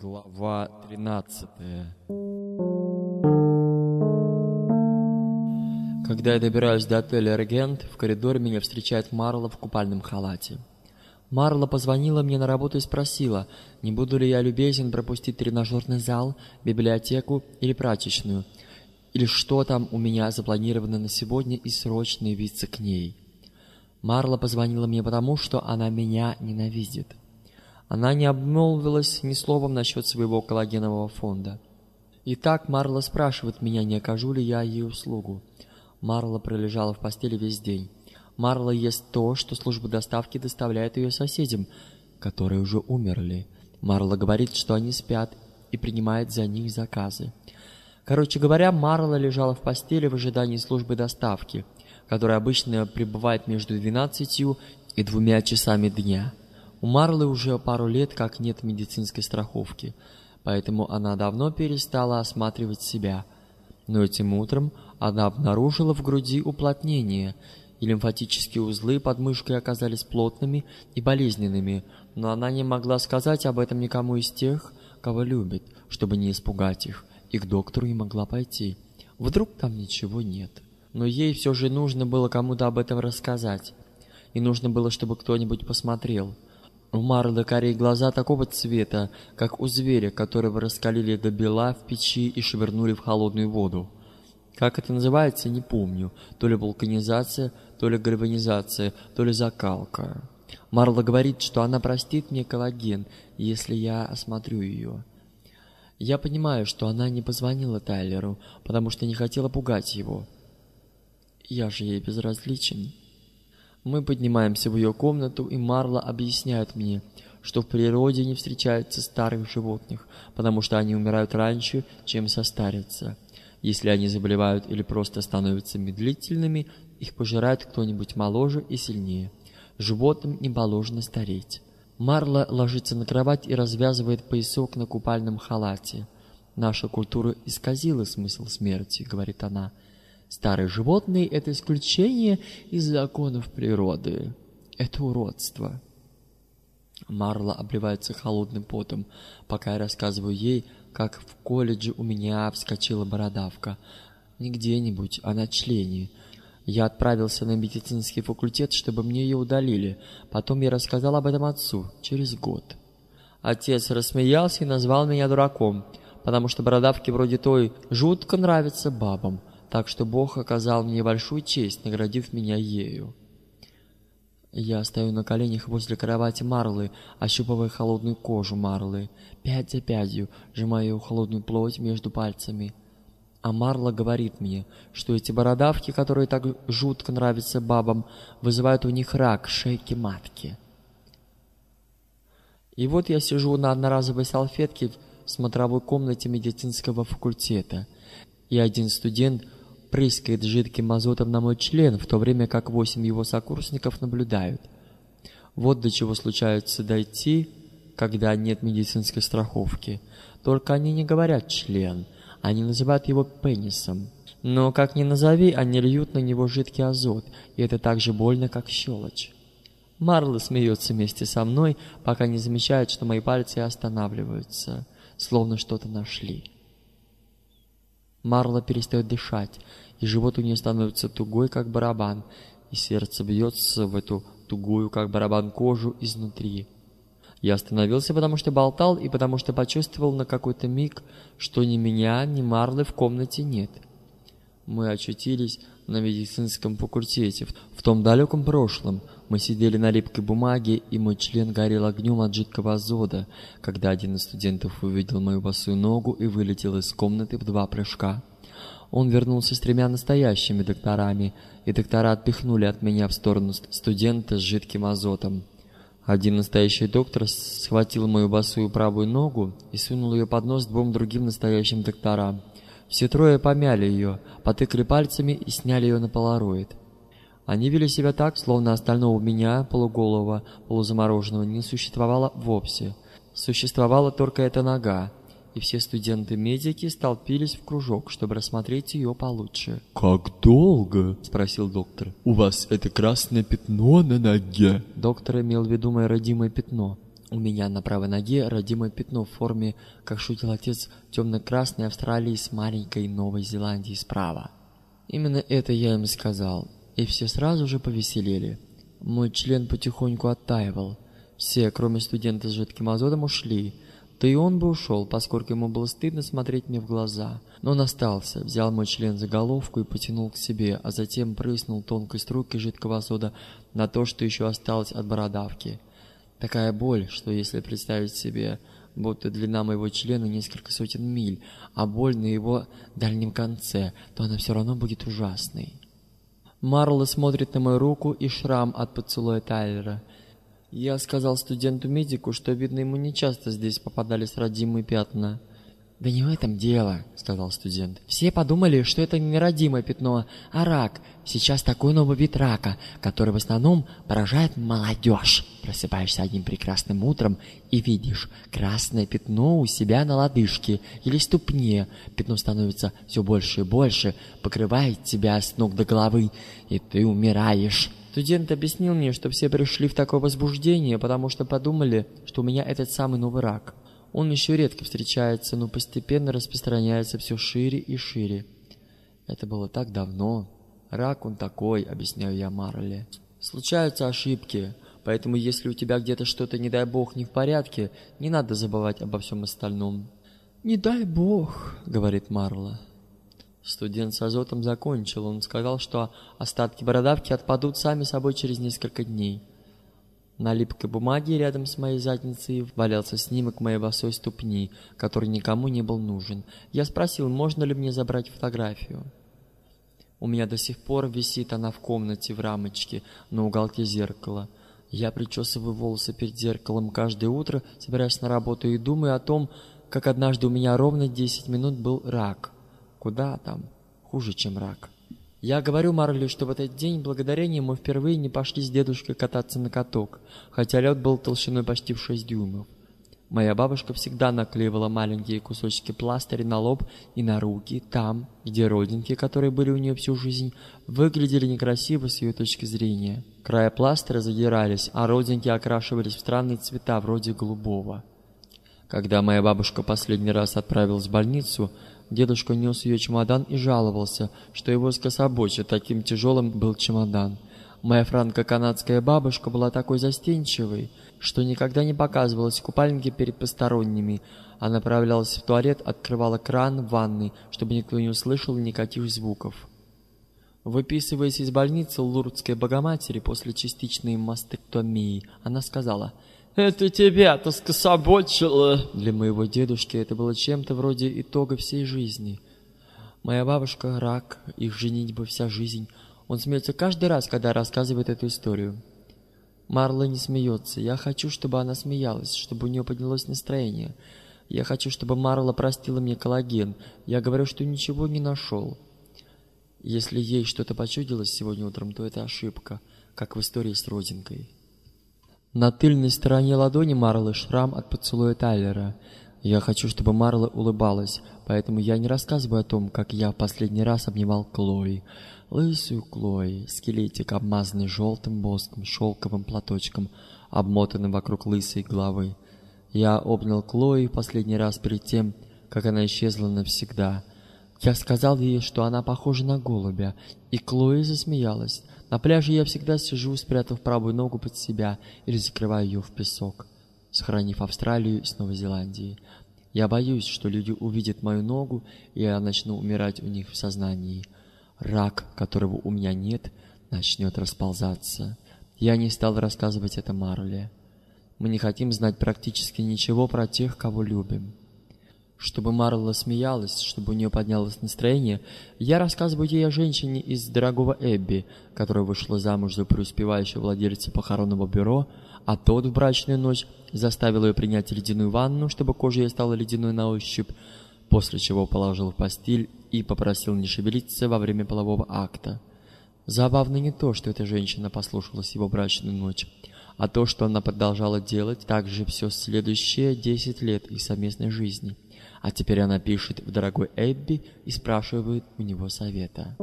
Глава 13 Когда я добираюсь до отеля «Регент», в коридоре меня встречает Марла в купальном халате. Марла позвонила мне на работу и спросила, не буду ли я любезен пропустить тренажерный зал, библиотеку или прачечную, или что там у меня запланировано на сегодня и срочно явиться к ней. Марла позвонила мне потому, что она меня ненавидит. Она не обмолвилась ни словом насчет своего коллагенового фонда. Итак, Марла спрашивает меня, не окажу ли я ей услугу. Марла пролежала в постели весь день. Марла ест то, что служба доставки доставляет ее соседям, которые уже умерли. Марла говорит, что они спят, и принимает за них заказы. Короче говоря, Марла лежала в постели в ожидании службы доставки, которая обычно пребывает между 12 и двумя часами дня. У Марлы уже пару лет как нет медицинской страховки, поэтому она давно перестала осматривать себя. Но этим утром она обнаружила в груди уплотнение, и лимфатические узлы под мышкой оказались плотными и болезненными, но она не могла сказать об этом никому из тех, кого любит, чтобы не испугать их, и к доктору не могла пойти. Вдруг там ничего нет. Но ей все же нужно было кому-то об этом рассказать. И нужно было, чтобы кто-нибудь посмотрел – у Марлы корей глаза такого цвета, как у зверя, которого раскалили до бела в печи и швырнули в холодную воду. Как это называется, не помню. То ли вулканизация, то ли гальванизация, то ли закалка. Марла говорит, что она простит мне коллаген, если я осмотрю ее. Я понимаю, что она не позвонила Тайлеру, потому что не хотела пугать его. Я же ей безразличен. Мы поднимаемся в ее комнату, и Марла объясняет мне, что в природе не встречается старых животных, потому что они умирают раньше, чем состарятся. Если они заболевают или просто становятся медлительными, их пожирает кто-нибудь моложе и сильнее. Животным не положено стареть. Марла ложится на кровать и развязывает поясок на купальном халате. «Наша культура исказила смысл смерти», — говорит она. Старые животные — это исключение из законов природы. Это уродство. Марла обливается холодным потом, пока я рассказываю ей, как в колледже у меня вскочила бородавка. Не где-нибудь, а на члене. Я отправился на медицинский факультет, чтобы мне ее удалили. Потом я рассказал об этом отцу, через год. Отец рассмеялся и назвал меня дураком, потому что бородавки вроде той жутко нравятся бабам так что Бог оказал мне большую честь, наградив меня ею. Я стою на коленях возле кровати Марлы, ощупывая холодную кожу Марлы, пять за пятью, сжимая ее холодную плоть между пальцами. А Марла говорит мне, что эти бородавки, которые так жутко нравятся бабам, вызывают у них рак шейки матки. И вот я сижу на одноразовой салфетке в смотровой комнате медицинского факультета, и один студент прыскает жидким азотом на мой член, в то время как восемь его сокурсников наблюдают. Вот до чего случается дойти, когда нет медицинской страховки. Только они не говорят «член», они называют его пенисом. Но, как ни назови, они льют на него жидкий азот, и это так же больно, как щелочь. Марла смеется вместе со мной, пока не замечает, что мои пальцы останавливаются, словно что-то нашли. Марла перестает дышать, и живот у нее становится тугой, как барабан, и сердце бьется в эту тугую, как барабан, кожу изнутри. Я остановился, потому что болтал, и потому что почувствовал на какой-то миг, что ни меня, ни Марлы в комнате нет. Мы очутились на медицинском факультете. В том далеком прошлом мы сидели на липкой бумаге, и мой член горел огнем от жидкого азота, когда один из студентов увидел мою босую ногу и вылетел из комнаты в два прыжка. Он вернулся с тремя настоящими докторами, и доктора отпихнули от меня в сторону студента с жидким азотом. Один настоящий доктор схватил мою босую правую ногу и сунул ее под нос двум другим настоящим докторам. Все трое помяли ее, потыкали пальцами и сняли ее на полароид. Они вели себя так, словно остального меня, полуголого, полузамороженного, не существовало вовсе. Существовала только эта нога, и все студенты-медики столпились в кружок, чтобы рассмотреть ее получше. «Как долго?» – спросил доктор. «У вас это красное пятно на ноге?» Доктор имел в виду мое родимое пятно. У меня на правой ноге родимое пятно в форме, как шутил отец, темно-красной Австралии с маленькой Новой Зеландии справа. Именно это я им сказал, и все сразу же повеселели. Мой член потихоньку оттаивал. Все, кроме студента с жидким азотом, ушли. Да и он бы ушел, поскольку ему было стыдно смотреть мне в глаза. Но он остался, взял мой член за головку и потянул к себе, а затем прыснул тонкой струйкой жидкого азота на то, что еще осталось от бородавки. Такая боль, что если представить себе, будто длина моего члена несколько сотен миль, а боль на его дальнем конце, то она все равно будет ужасной. Марла смотрит на мою руку и шрам от поцелуя Тайлера. Я сказал студенту-медику, что, видно, ему не часто здесь попадались родимые пятна. «Да не в этом дело», — сказал студент. «Все подумали, что это не родимое пятно, а рак. Сейчас такой новый вид рака, который в основном поражает молодежь. Просыпаешься одним прекрасным утром и видишь красное пятно у себя на лодыжке или ступне. Пятно становится все больше и больше, покрывает тебя с ног до головы, и ты умираешь». Студент объяснил мне, что все пришли в такое возбуждение, потому что подумали, что у меня этот самый новый рак. Он еще редко встречается, но постепенно распространяется все шире и шире. Это было так давно. Рак он такой, объясняю я Марле. Случаются ошибки, поэтому если у тебя где-то что-то, не дай бог, не в порядке, не надо забывать обо всем остальном. «Не дай бог», — говорит Марла. Студент с азотом закончил. Он сказал, что остатки бородавки отпадут сами собой через несколько дней. На липкой бумаге рядом с моей задницей валялся снимок моей босой ступни, который никому не был нужен. Я спросил, можно ли мне забрать фотографию. У меня до сих пор висит она в комнате в рамочке на уголке зеркала. Я причесываю волосы перед зеркалом каждое утро, собираясь на работу и думаю о том, как однажды у меня ровно 10 минут был рак. Куда там? Хуже, чем рак. Я говорю Марли, что в этот день благодарения мы впервые не пошли с дедушкой кататься на каток, хотя лед был толщиной почти в 6 дюймов. Моя бабушка всегда наклеивала маленькие кусочки пластыря на лоб и на руки, там, где родинки, которые были у нее всю жизнь, выглядели некрасиво с ее точки зрения. Края пластыря задирались, а родинки окрашивались в странные цвета, вроде голубого. Когда моя бабушка последний раз отправилась в больницу, Дедушка нес ее чемодан и жаловался, что его скособочит, таким тяжелым был чемодан. Моя франко-канадская бабушка была такой застенчивой, что никогда не показывалась в купальнике перед посторонними, а направлялась в туалет, открывала кран в ванной, чтобы никто не услышал никаких звуков. Выписываясь из больницы Лурдской Богоматери после частичной мастектомии, она сказала – это тебя-то скособочило. Для моего дедушки это было чем-то вроде итога всей жизни. Моя бабушка — рак, их женитьба вся жизнь. Он смеется каждый раз, когда рассказывает эту историю. Марла не смеется. Я хочу, чтобы она смеялась, чтобы у нее поднялось настроение. Я хочу, чтобы Марла простила мне коллаген. Я говорю, что ничего не нашел. Если ей что-то почудилось сегодня утром, то это ошибка, как в истории с родинкой. На тыльной стороне ладони Марлы шрам от поцелуя Тайлера. Я хочу, чтобы Марла улыбалась, поэтому я не рассказываю о том, как я в последний раз обнимал Клои. Лысую Клои, скелетик, обмазанный желтым воском, шелковым платочком, обмотанным вокруг лысой головы. Я обнял Клои в последний раз перед тем, как она исчезла навсегда. Я сказал ей, что она похожа на голубя, и Клои засмеялась. На пляже я всегда сижу, спрятав правую ногу под себя или закрываю ее в песок, сохранив Австралию с Новой Зеландией. Я боюсь, что люди увидят мою ногу, и я начну умирать у них в сознании. Рак, которого у меня нет, начнет расползаться. Я не стал рассказывать это Марле. Мы не хотим знать практически ничего про тех, кого любим. Чтобы Марла смеялась, чтобы у нее поднялось настроение, я рассказываю ей о женщине из дорогого Эбби, которая вышла замуж за преуспевающего владельца похоронного бюро, а тот в брачную ночь заставил ее принять ледяную ванну, чтобы кожа ей стала ледяной на ощупь, после чего положил в постель и попросил не шевелиться во время полового акта. Забавно не то, что эта женщина послушалась его брачную ночь, а то, что она продолжала делать так же все следующие 10 лет их совместной жизни – а теперь она пишет в дорогой Эбби и спрашивает у него совета.